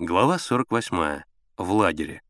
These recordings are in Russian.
Глава 48. В лагере.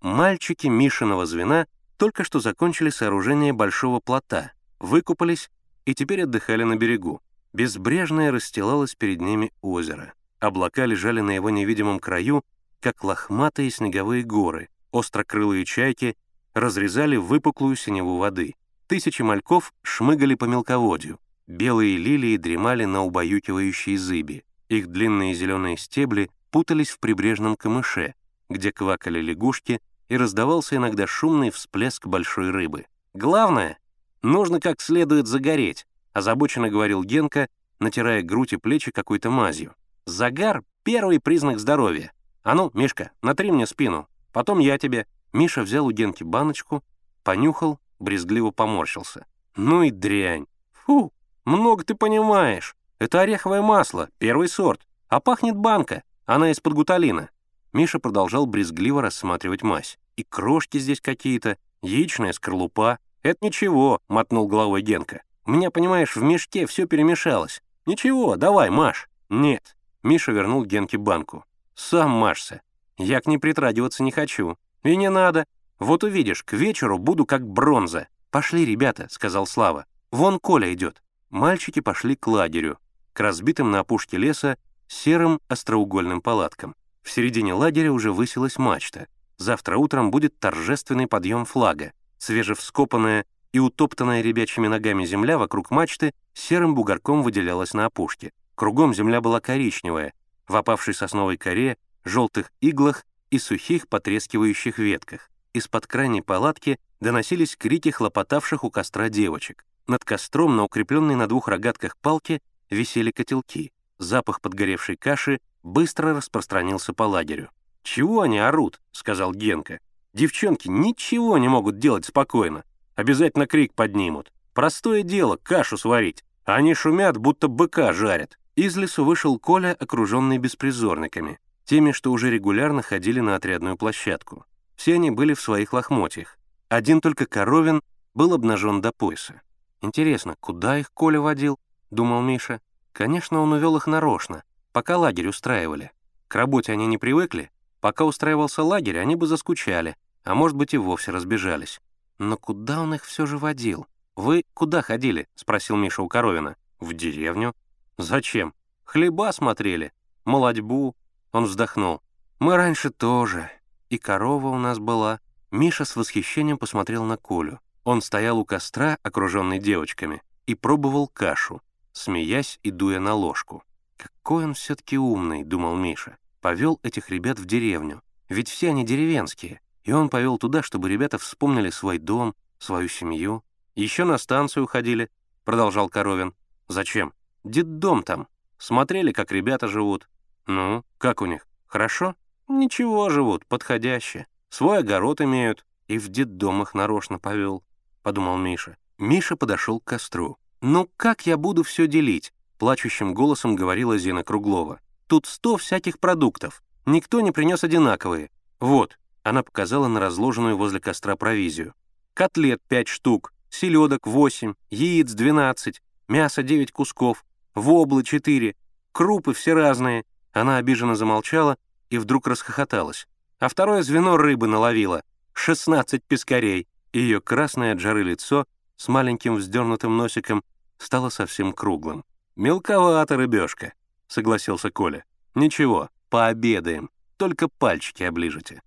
Мальчики Мишиного звена только что закончили сооружение большого плота, выкупались и теперь отдыхали на берегу. Безбрежное расстилалось перед ними озеро. Облака лежали на его невидимом краю, как лохматые снеговые горы. Острокрылые чайки разрезали выпуклую синеву воды. Тысячи мальков шмыгали по мелководью. Белые лилии дремали на убаюкивающей зыби. Их длинные зеленые стебли путались в прибрежном камыше, где квакали лягушки и раздавался иногда шумный всплеск большой рыбы. «Главное, нужно как следует загореть», озабоченно говорил Генка, натирая грудь и плечи какой-то мазью. «Загар — первый признак здоровья. А ну, Мишка, натри мне спину, потом я тебе». Миша взял у Генки баночку, понюхал, брезгливо поморщился. «Ну и дрянь! Фу, много ты понимаешь. Это ореховое масло, первый сорт, а пахнет банка, она из-под гуталина». Миша продолжал брезгливо рассматривать мазь. «И крошки здесь какие-то, яичная скорлупа. Это ничего», — мотнул головой Генка. «У меня, понимаешь, в мешке все перемешалось. Ничего, давай, Маш». «Нет». Миша вернул Генке банку. «Сам машься. Я к ней притрагиваться не хочу. И не надо. Вот увидишь, к вечеру буду как бронза. Пошли, ребята», — сказал Слава. «Вон Коля идет». Мальчики пошли к лагерю, к разбитым на опушке леса серым остроугольным палаткам. В середине лагеря уже высилась мачта. Завтра утром будет торжественный подъем флага. Свежевскопанная и утоптанная ребячьими ногами земля вокруг мачты серым бугорком выделялась на опушке. Кругом земля была коричневая, в опавшей сосновой коре, желтых иглах и сухих потрескивающих ветках. Из-под крайней палатки доносились крики хлопотавших у костра девочек. Над костром на укрепленной на двух рогатках палке висели котелки. Запах подгоревшей каши быстро распространился по лагерю. «Чего они орут?» — сказал Генка. «Девчонки ничего не могут делать спокойно. Обязательно крик поднимут. Простое дело — кашу сварить. они шумят, будто быка жарят». Из лесу вышел Коля, окруженный беспризорниками, теми, что уже регулярно ходили на отрядную площадку. Все они были в своих лохмотьях. Один только Коровин был обнажен до пояса. «Интересно, куда их Коля водил?» — думал Миша. Конечно, он увел их нарочно, пока лагерь устраивали. К работе они не привыкли, пока устраивался лагерь, они бы заскучали, а может быть и вовсе разбежались. Но куда он их все же водил? «Вы куда ходили?» — спросил Миша у Коровина. «В деревню». «Зачем?» «Хлеба смотрели. Молодьбу». Он вздохнул. «Мы раньше тоже. И корова у нас была». Миша с восхищением посмотрел на Колю. Он стоял у костра, окруженный девочками, и пробовал кашу смеясь и дуя на ложку. «Какой он все-таки умный», — думал Миша. Повел этих ребят в деревню. Ведь все они деревенские. И он повел туда, чтобы ребята вспомнили свой дом, свою семью. Еще на станцию ходили, — продолжал Коровин. «Зачем? Дом там. Смотрели, как ребята живут. Ну, как у них? Хорошо? Ничего живут, подходяще. Свой огород имеют. И в детдом их нарочно повел», — подумал Миша. Миша подошел к костру. «Ну как я буду все делить?» — плачущим голосом говорила Зина Круглова. «Тут сто всяких продуктов. Никто не принес одинаковые. Вот». Она показала на разложенную возле костра провизию. «Котлет пять штук, селедок восемь, яиц двенадцать, мясо девять кусков, воблы четыре, крупы все разные». Она обиженно замолчала и вдруг расхохоталась. А второе звено рыбы наловила. Шестнадцать пескарей. Ее красное от жары лицо с маленьким вздернутым носиком стало совсем круглым. «Мелковато, рыбешка», — согласился Коля. «Ничего, пообедаем, только пальчики оближете».